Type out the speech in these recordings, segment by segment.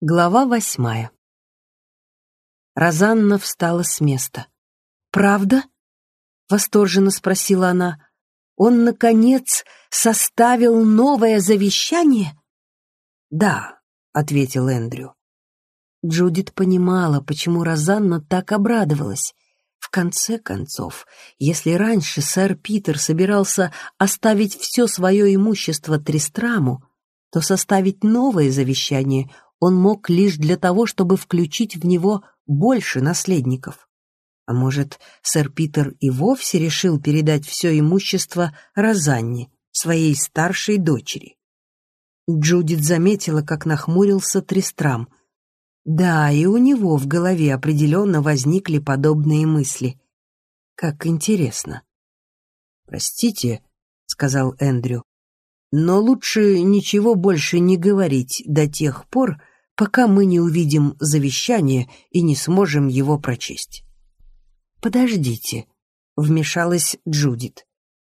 Глава восьмая. Розанна встала с места. «Правда?» — восторженно спросила она. «Он, наконец, составил новое завещание?» «Да», — ответил Эндрю. Джудит понимала, почему Розанна так обрадовалась. В конце концов, если раньше сэр Питер собирался оставить все свое имущество Тристраму, то составить новое завещание — он мог лишь для того, чтобы включить в него больше наследников. А может, сэр Питер и вовсе решил передать все имущество Розанне, своей старшей дочери? Джудит заметила, как нахмурился Тристрам. Да, и у него в голове определенно возникли подобные мысли. Как интересно. «Простите», — сказал Эндрю, — «но лучше ничего больше не говорить до тех пор, пока мы не увидим завещание и не сможем его прочесть. «Подождите», — вмешалась Джудит.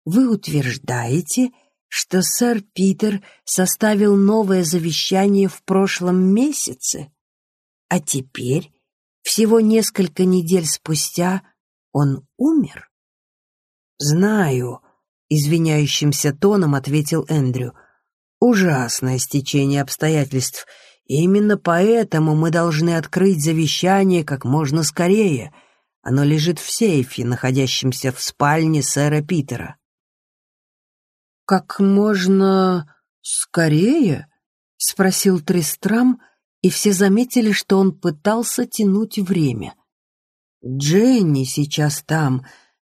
«Вы утверждаете, что сэр Питер составил новое завещание в прошлом месяце, а теперь, всего несколько недель спустя, он умер?» «Знаю», — извиняющимся тоном ответил Эндрю. «Ужасное стечение обстоятельств, именно поэтому мы должны открыть завещание как можно скорее. Оно лежит в сейфе, находящемся в спальне сэра Питера. «Как можно скорее?» — спросил Тристрам, и все заметили, что он пытался тянуть время. «Дженни сейчас там.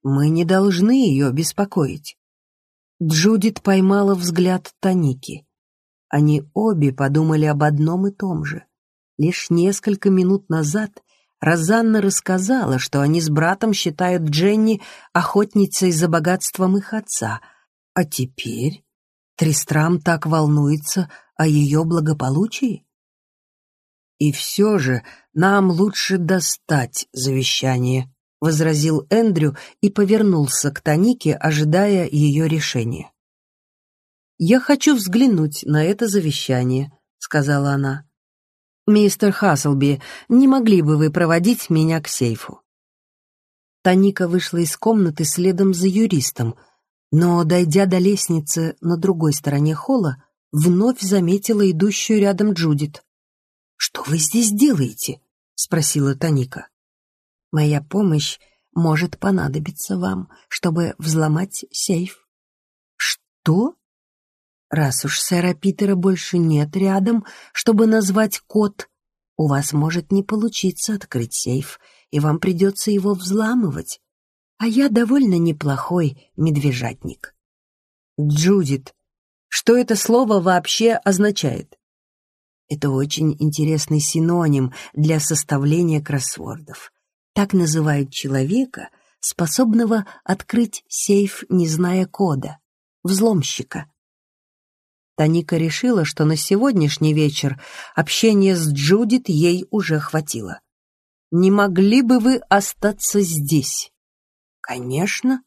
Мы не должны ее беспокоить». Джудит поймала взгляд Таники. Они обе подумали об одном и том же. Лишь несколько минут назад Розанна рассказала, что они с братом считают Дженни охотницей за богатством их отца, а теперь Тристрам так волнуется о ее благополучии? «И все же нам лучше достать завещание», — возразил Эндрю и повернулся к Танике, ожидая ее решения. «Я хочу взглянуть на это завещание», — сказала она. «Мистер Хаслби, не могли бы вы проводить меня к сейфу?» Таника вышла из комнаты следом за юристом, но, дойдя до лестницы на другой стороне холла, вновь заметила идущую рядом Джудит. «Что вы здесь делаете?» — спросила Таника. «Моя помощь может понадобиться вам, чтобы взломать сейф». «Что?» Раз уж сэра Питера больше нет рядом, чтобы назвать код, у вас может не получиться открыть сейф, и вам придется его взламывать. А я довольно неплохой медвежатник. Джудит, что это слово вообще означает? Это очень интересный синоним для составления кроссвордов. Так называют человека, способного открыть сейф, не зная кода, взломщика. Таника решила, что на сегодняшний вечер общение с Джудит ей уже хватило. «Не могли бы вы остаться здесь?» «Конечно».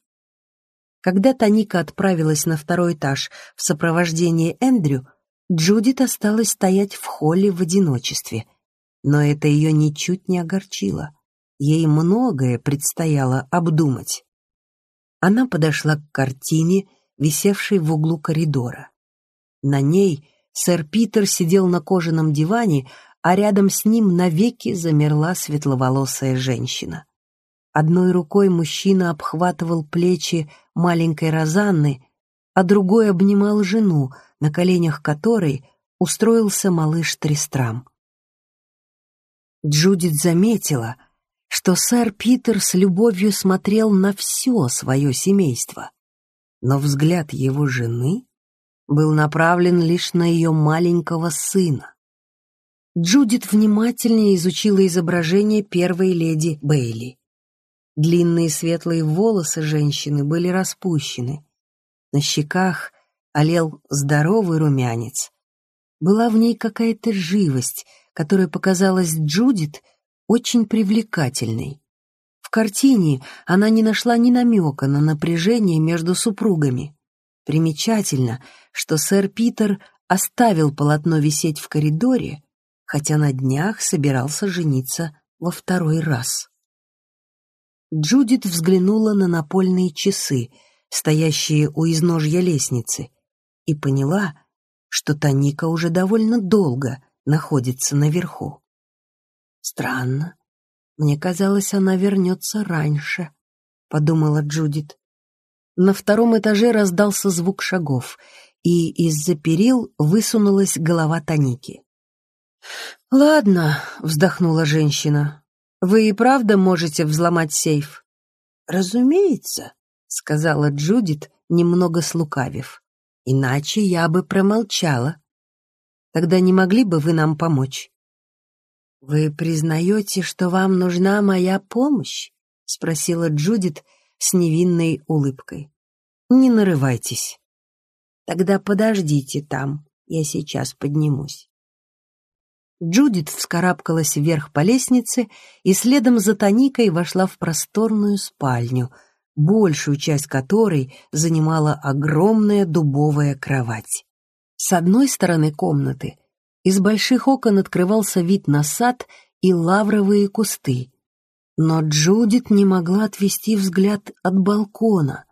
Когда Таника отправилась на второй этаж в сопровождении Эндрю, Джудит осталась стоять в холле в одиночестве. Но это ее ничуть не огорчило. Ей многое предстояло обдумать. Она подошла к картине, висевшей в углу коридора. На ней сэр Питер сидел на кожаном диване, а рядом с ним навеки замерла светловолосая женщина. Одной рукой мужчина обхватывал плечи маленькой Розанны, а другой обнимал жену, на коленях которой устроился малыш Тристрам. Джудит заметила, что сэр Питер с любовью смотрел на все свое семейство, но взгляд его жены был направлен лишь на ее маленького сына. Джудит внимательнее изучила изображение первой леди Бейли. Длинные светлые волосы женщины были распущены. На щеках олел здоровый румянец. Была в ней какая-то живость, которая показалась Джудит очень привлекательной. В картине она не нашла ни намека на напряжение между супругами. Примечательно, что сэр Питер оставил полотно висеть в коридоре, хотя на днях собирался жениться во второй раз. Джудит взглянула на напольные часы, стоящие у изножья лестницы, и поняла, что Таника уже довольно долго находится наверху. Странно. Мне казалось, она вернется раньше, подумала Джудит. На втором этаже раздался звук шагов, и из-за перил высунулась голова Таники. «Ладно», — вздохнула женщина, — «вы и правда можете взломать сейф?» «Разумеется», — сказала Джудит, немного слукавив. «Иначе я бы промолчала. Тогда не могли бы вы нам помочь?» «Вы признаете, что вам нужна моя помощь?» — спросила Джудит с невинной улыбкой. «Не нарывайтесь». «Тогда подождите там, я сейчас поднимусь». Джудит вскарабкалась вверх по лестнице и следом за Тоникой вошла в просторную спальню, большую часть которой занимала огромная дубовая кровать. С одной стороны комнаты из больших окон открывался вид на сад и лавровые кусты. Но Джудит не могла отвести взгляд от балкона.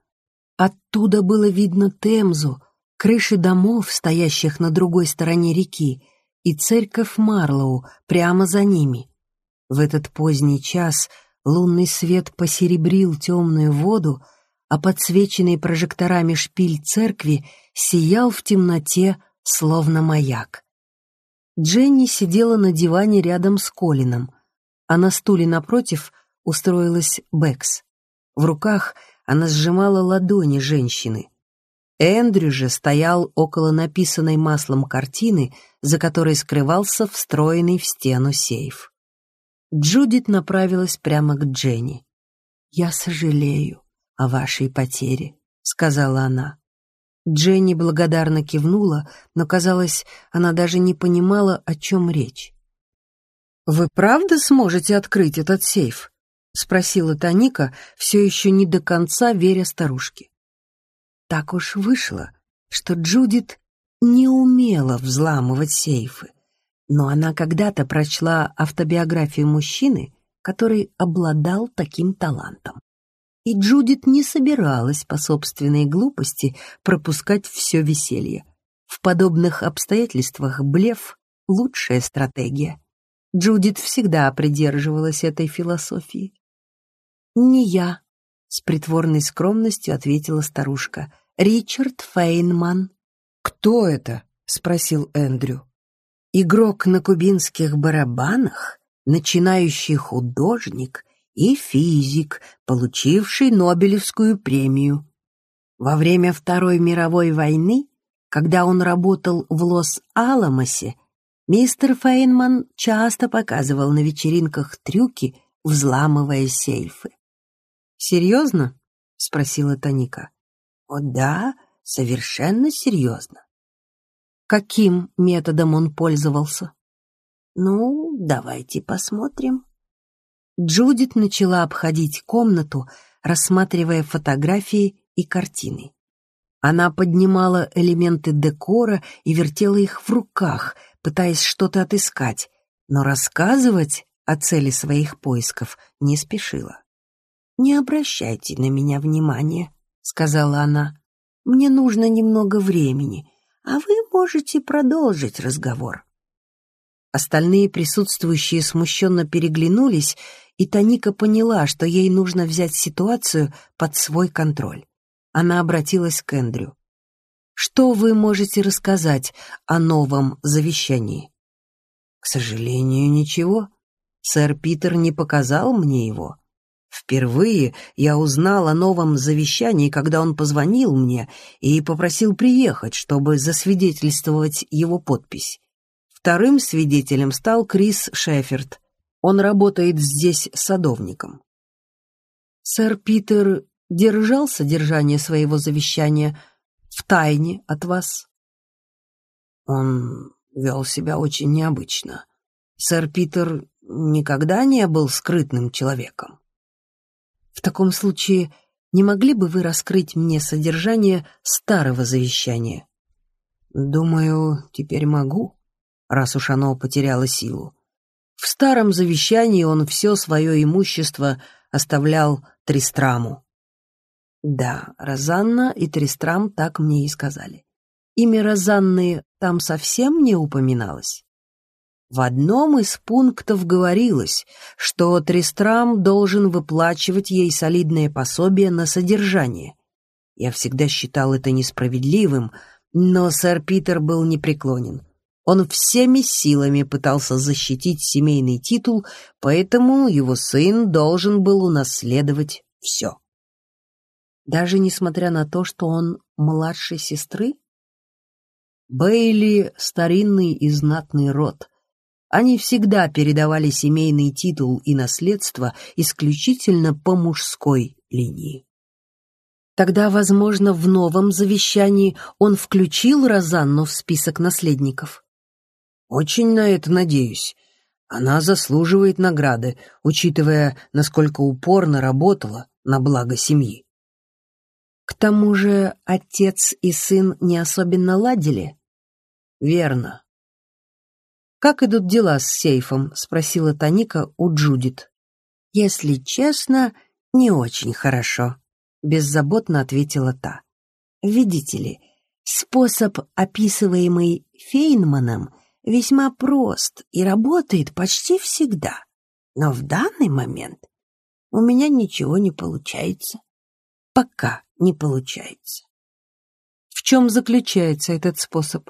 Оттуда было видно Темзу, крыши домов, стоящих на другой стороне реки, и церковь Марлоу прямо за ними. В этот поздний час лунный свет посеребрил темную воду, а подсвеченный прожекторами шпиль церкви сиял в темноте, словно маяк. Дженни сидела на диване рядом с Колином, а на стуле напротив устроилась Бэкс. В руках она сжимала ладони женщины — Эндрю же стоял около написанной маслом картины, за которой скрывался встроенный в стену сейф. Джудит направилась прямо к Дженни. «Я сожалею о вашей потере», — сказала она. Дженни благодарно кивнула, но, казалось, она даже не понимала, о чем речь. «Вы правда сможете открыть этот сейф?» — спросила Таника, все еще не до конца веря старушке. Так уж вышло, что Джудит не умела взламывать сейфы, но она когда-то прочла автобиографию мужчины, который обладал таким талантом. И Джудит не собиралась по собственной глупости пропускать все веселье. В подобных обстоятельствах блеф — лучшая стратегия. Джудит всегда придерживалась этой философии. «Не я», с притворной скромностью ответила старушка. «Ричард Фейнман». «Кто это?» — спросил Эндрю. «Игрок на кубинских барабанах, начинающий художник и физик, получивший Нобелевскую премию. Во время Второй мировой войны, когда он работал в Лос-Аламосе, мистер Фейнман часто показывал на вечеринках трюки, взламывая сейфы. «Серьезно?» — спросила Таника. «О да, совершенно серьезно». «Каким методом он пользовался?» «Ну, давайте посмотрим». Джудит начала обходить комнату, рассматривая фотографии и картины. Она поднимала элементы декора и вертела их в руках, пытаясь что-то отыскать, но рассказывать о цели своих поисков не спешила. «Не обращайте на меня внимания», — сказала она. «Мне нужно немного времени, а вы можете продолжить разговор». Остальные присутствующие смущенно переглянулись, и Таника поняла, что ей нужно взять ситуацию под свой контроль. Она обратилась к Эндрю. «Что вы можете рассказать о новом завещании?» «К сожалению, ничего. Сэр Питер не показал мне его. Впервые я узнал о новом завещании, когда он позвонил мне и попросил приехать, чтобы засвидетельствовать его подпись. Вторым свидетелем стал Крис Шеферд. Он работает здесь садовником. Сэр Питер держал содержание своего завещания в тайне от вас? Он вел себя очень необычно. Сэр Питер никогда не был скрытным человеком. В таком случае, не могли бы вы раскрыть мне содержание старого завещания? Думаю, теперь могу. раз уж оно потеряло силу. В старом завещании он все свое имущество оставлял Тристраму. Да, Розанна и Тристрам так мне и сказали. Имя Розанны там совсем не упоминалось. В одном из пунктов говорилось, что Тристрам должен выплачивать ей солидное пособие на содержание. Я всегда считал это несправедливым, но сэр Питер был непреклонен. Он всеми силами пытался защитить семейный титул, поэтому его сын должен был унаследовать все. Даже несмотря на то, что он младшей сестры? Бейли — старинный и знатный род. Они всегда передавали семейный титул и наследство исключительно по мужской линии. Тогда, возможно, в новом завещании он включил Розанну в список наследников. Очень на это надеюсь. Она заслуживает награды, учитывая, насколько упорно работала на благо семьи. К тому же отец и сын не особенно ладили? Верно. «Как идут дела с сейфом?» — спросила Таника у Джудит. «Если честно, не очень хорошо», — беззаботно ответила та. «Видите ли, способ, описываемый Фейнманом, весьма прост и работает почти всегда. Но в данный момент у меня ничего не получается. Пока не получается. В чем заключается этот способ?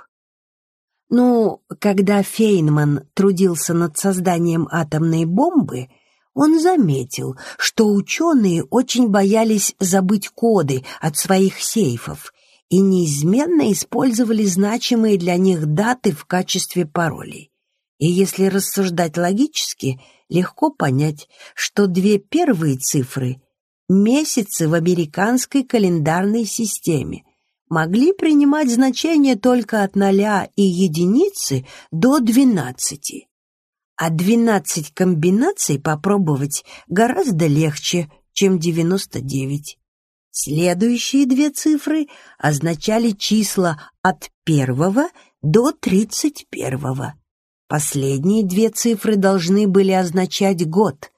Ну, когда Фейнман трудился над созданием атомной бомбы, он заметил, что ученые очень боялись забыть коды от своих сейфов и неизменно использовали значимые для них даты в качестве паролей. И если рассуждать логически, легко понять, что две первые цифры — месяцы в американской календарной системе — могли принимать значение только от ноля и единицы до двенадцати. А двенадцать комбинаций попробовать гораздо легче, чем девяносто девять. Следующие две цифры означали числа от первого до тридцать первого. Последние две цифры должны были означать год,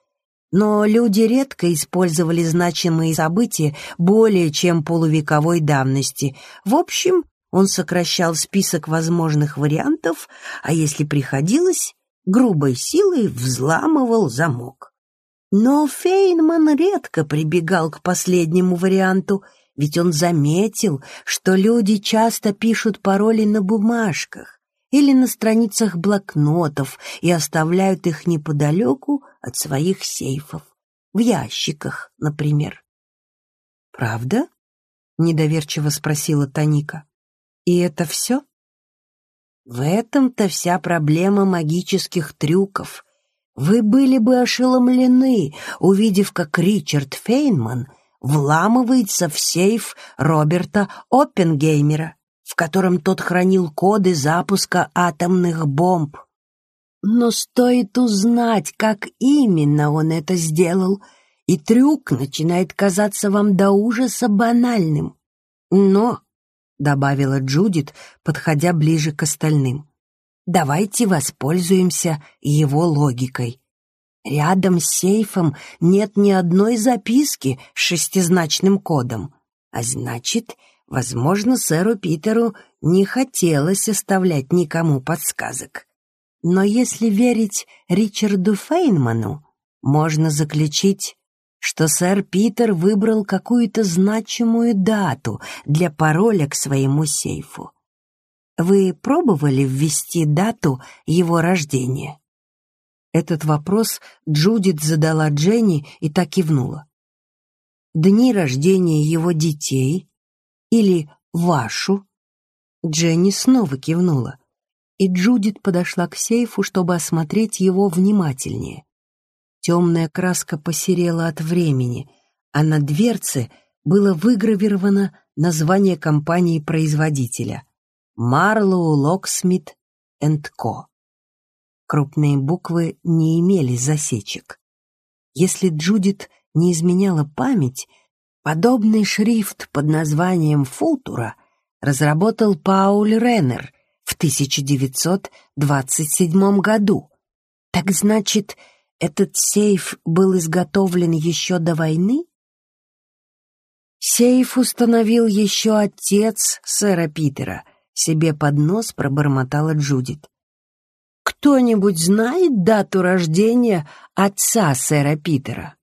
но люди редко использовали значимые события более чем полувековой давности. В общем, он сокращал список возможных вариантов, а если приходилось, грубой силой взламывал замок. Но Фейнман редко прибегал к последнему варианту, ведь он заметил, что люди часто пишут пароли на бумажках или на страницах блокнотов и оставляют их неподалеку от своих сейфов, в ящиках, например. «Правда?» — недоверчиво спросила Таника. «И это все?» В этом-то вся проблема магических трюков, вы были бы ошеломлены, увидев, как Ричард Фейнман вламывается в сейф Роберта Оппенгеймера, в котором тот хранил коды запуска атомных бомб. Но стоит узнать, как именно он это сделал, и трюк начинает казаться вам до ужаса банальным. Но, — добавила Джудит, подходя ближе к остальным, Давайте воспользуемся его логикой. Рядом с сейфом нет ни одной записки с шестизначным кодом, а значит, возможно, сэру Питеру не хотелось оставлять никому подсказок. Но если верить Ричарду Фейнману, можно заключить, что сэр Питер выбрал какую-то значимую дату для пароля к своему сейфу. Вы пробовали ввести дату его рождения? Этот вопрос Джудит задала Дженни и так кивнула. Дни рождения его детей или вашу? Дженни снова кивнула, и Джудит подошла к сейфу, чтобы осмотреть его внимательнее. Темная краска посерела от времени, а на дверце было выгравировано название компании-производителя. Marlow Locksmith and Co. Крупные буквы не имели засечек. Если Джудит не изменяла память, подобный шрифт под названием «Футура» разработал Пауль Реннер в 1927 году. Так значит, этот сейф был изготовлен еще до войны? Сейф установил еще отец сэра Питера. Себе под нос пробормотала Джудит. Кто-нибудь знает дату рождения отца сэра Питера?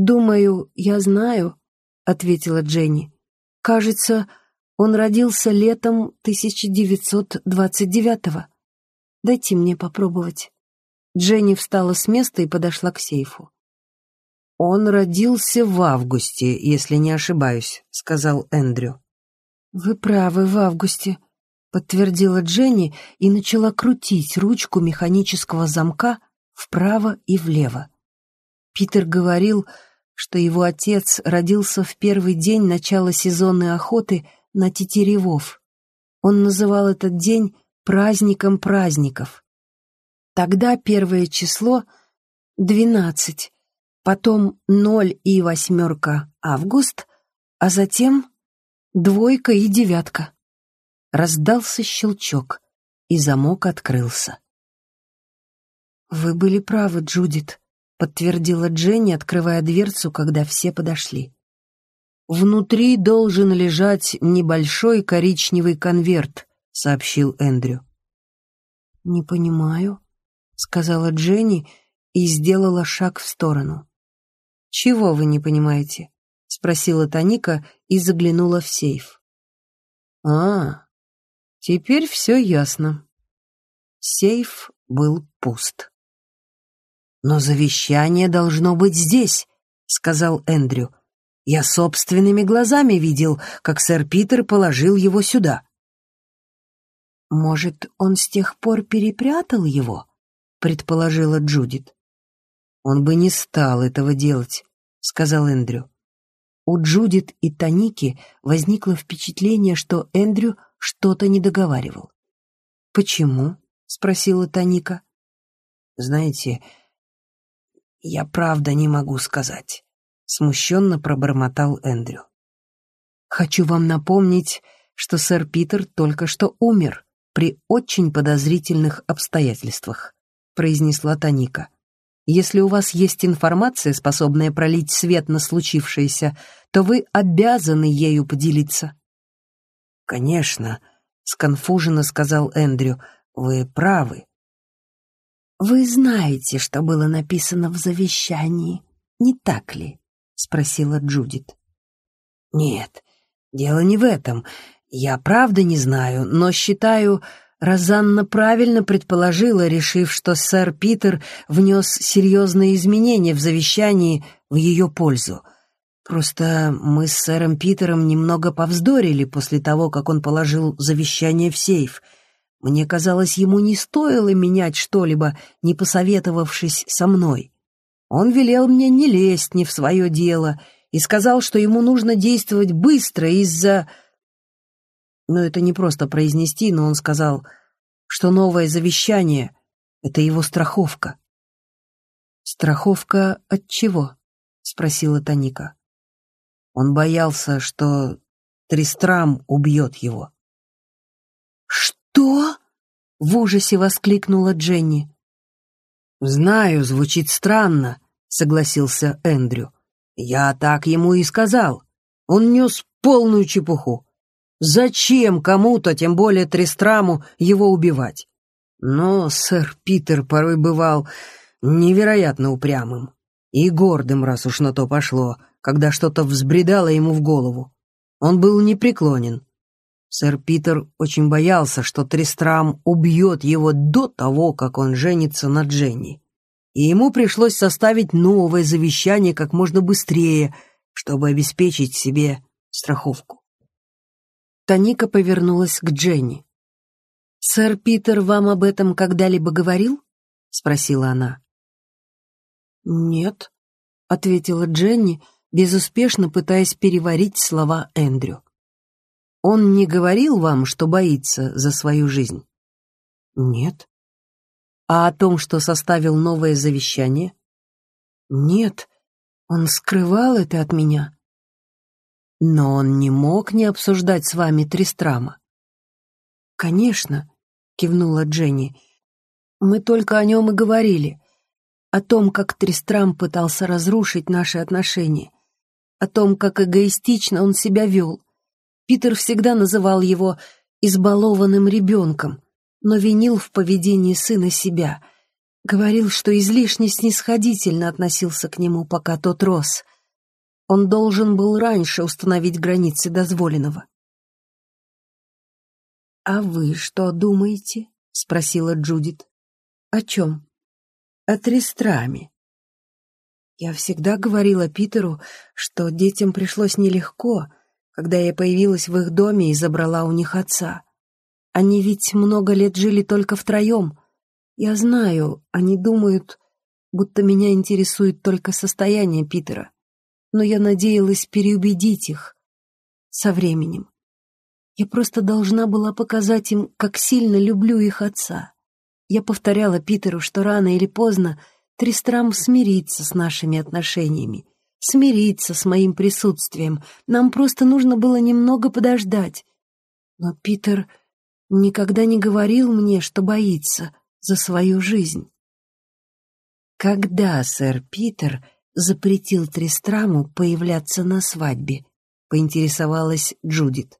«Думаю, я знаю», — ответила Дженни. «Кажется, он родился летом 1929-го. Дайте мне попробовать». Дженни встала с места и подошла к сейфу. «Он родился в августе, если не ошибаюсь», — сказал Эндрю. «Вы правы, в августе», — подтвердила Дженни и начала крутить ручку механического замка вправо и влево. Питер говорил, что его отец родился в первый день начала сезонной охоты на тетеревов. Он называл этот день праздником праздников. Тогда первое число — двенадцать, потом ноль и восьмерка — август, а затем двойка и девятка. Раздался щелчок, и замок открылся. «Вы были правы, Джудит», — подтвердила Дженни, открывая дверцу, когда все подошли. «Внутри должен лежать небольшой коричневый конверт», — сообщил Эндрю. «Не понимаю», — сказала Дженни и сделала шаг в сторону. «Чего вы не понимаете?» — спросила Таника и заглянула в сейф. «А, теперь все ясно». Сейф был пуст. «Но завещание должно быть здесь», — сказал Эндрю. «Я собственными глазами видел, как сэр Питер положил его сюда». «Может, он с тех пор перепрятал его?» — предположила Джудит. «Он бы не стал этого делать», — сказал Эндрю. У Джудит и Таники возникло впечатление, что Эндрю что-то не договаривал. «Почему?» — спросила Таника. «Знаете, «Я правда не могу сказать», — смущенно пробормотал Эндрю. «Хочу вам напомнить, что сэр Питер только что умер при очень подозрительных обстоятельствах», — произнесла Таника. «Если у вас есть информация, способная пролить свет на случившееся, то вы обязаны ею поделиться». «Конечно», — сконфуженно сказал Эндрю, — «вы правы. «Вы знаете, что было написано в завещании, не так ли?» — спросила Джудит. «Нет, дело не в этом. Я правда не знаю, но считаю, Розанна правильно предположила, решив, что сэр Питер внес серьезные изменения в завещании в ее пользу. Просто мы с сэром Питером немного повздорили после того, как он положил завещание в сейф — мне казалось, ему не стоило менять что-либо, не посоветовавшись со мной. Он велел мне не лезть не в свое дело и сказал, что ему нужно действовать быстро из-за... Ну, это не просто произнести, но он сказал, что новое завещание — это его страховка. «Страховка от чего?» — спросила Таника. Он боялся, что Тристрам убьет его. «Что?» В ужасе воскликнула Дженни. «Знаю, звучит странно», — согласился Эндрю. «Я так ему и сказал. Он нес полную чепуху. Зачем кому-то, тем более Трестраму, его убивать? Но сэр Питер порой бывал невероятно упрямым и гордым, раз уж на то пошло, когда что-то взбредало ему в голову. Он был непреклонен. Сэр Питер очень боялся, что Тристрам убьет его до того, как он женится на Дженни. И ему пришлось составить новое завещание как можно быстрее, чтобы обеспечить себе страховку. Таника повернулась к Дженни. «Сэр Питер вам об этом когда-либо говорил?» — спросила она. «Нет», — ответила Дженни, безуспешно пытаясь переварить слова Эндрю. Он не говорил вам, что боится за свою жизнь? Нет. А о том, что составил новое завещание? Нет. Он скрывал это от меня. Но он не мог не обсуждать с вами Тристрама. «Конечно», — кивнула Дженни. «Мы только о нем и говорили. О том, как Тристрам пытался разрушить наши отношения. О том, как эгоистично он себя вел. Питер всегда называл его избалованным ребенком, но винил в поведении сына себя. Говорил, что излишне снисходительно относился к нему, пока тот рос. Он должен был раньше установить границы дозволенного. «А вы что думаете?» — спросила Джудит. «О чем?» «О Тристраме». Я всегда говорила Питеру, что детям пришлось нелегко, когда я появилась в их доме и забрала у них отца. Они ведь много лет жили только втроем. Я знаю, они думают, будто меня интересует только состояние Питера. Но я надеялась переубедить их со временем. Я просто должна была показать им, как сильно люблю их отца. Я повторяла Питеру, что рано или поздно Тристрам смирится с нашими отношениями, смирится с моим присутствием. Нам просто нужно было немного подождать. Но Питер никогда не говорил мне, что боится за свою жизнь. Когда сэр Питер запретил Тристраму появляться на свадьбе, поинтересовалась Джудит.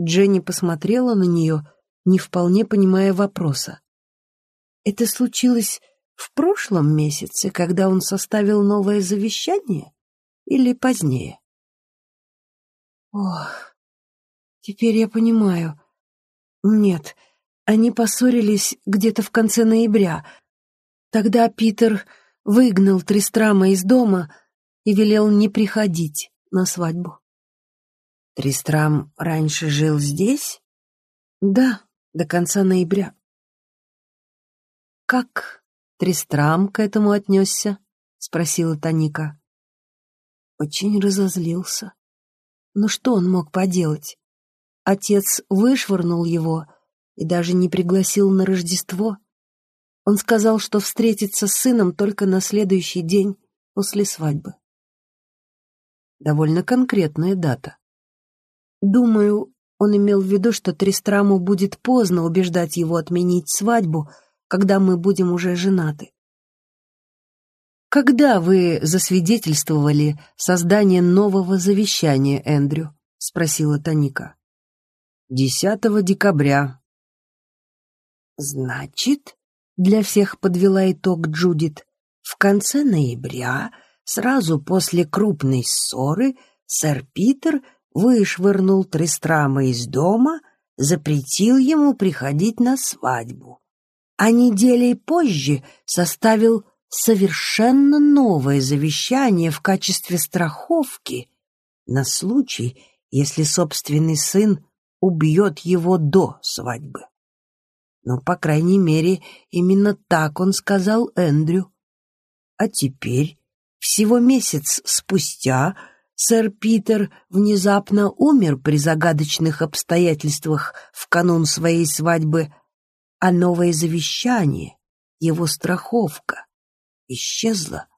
Дженни посмотрела на нее, не вполне понимая вопроса. «Это случилось в прошлом месяце, когда он составил новое завещание? Или позднее?» «Ох, теперь я понимаю. Нет, они поссорились где-то в конце ноября. Тогда Питер выгнал Тристрама из дома и велел не приходить на свадьбу. Тристрам раньше жил здесь? Да, до конца ноября. Как Тристрам к этому отнесся? Спросила Таника. Очень разозлился. Но что он мог поделать? Отец вышвырнул его и даже не пригласил на Рождество. Он сказал, что встретится с сыном только на следующий день после свадьбы. Довольно конкретная дата. Думаю, он имел в виду, что Тристраму будет поздно убеждать его отменить свадьбу, когда мы будем уже женаты. «Когда вы засвидетельствовали создание нового завещания, Эндрю?» — спросила Таника. «10 декабря». «Значит, для всех подвела итог Джудит, в конце ноября, сразу после крупной ссоры, сэр Питер — вышвырнул Трестрама из дома, запретил ему приходить на свадьбу. А неделей позже составил совершенно новое завещание в качестве страховки на случай, если собственный сын убьет его до свадьбы. Но, по крайней мере, именно так он сказал Эндрю. А теперь, всего месяц спустя, Сэр Питер внезапно умер при загадочных обстоятельствах в канун своей свадьбы, а новое завещание, его страховка, исчезла.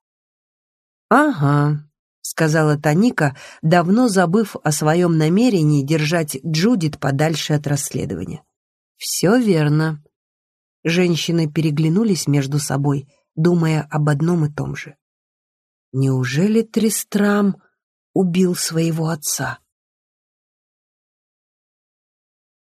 «Ага», — сказала Таника, давно забыв о своем намерении держать Джудит подальше от расследования. «Все верно». Женщины переглянулись между собой, думая об одном и том же. «Неужели Тристрам...» убил своего отца.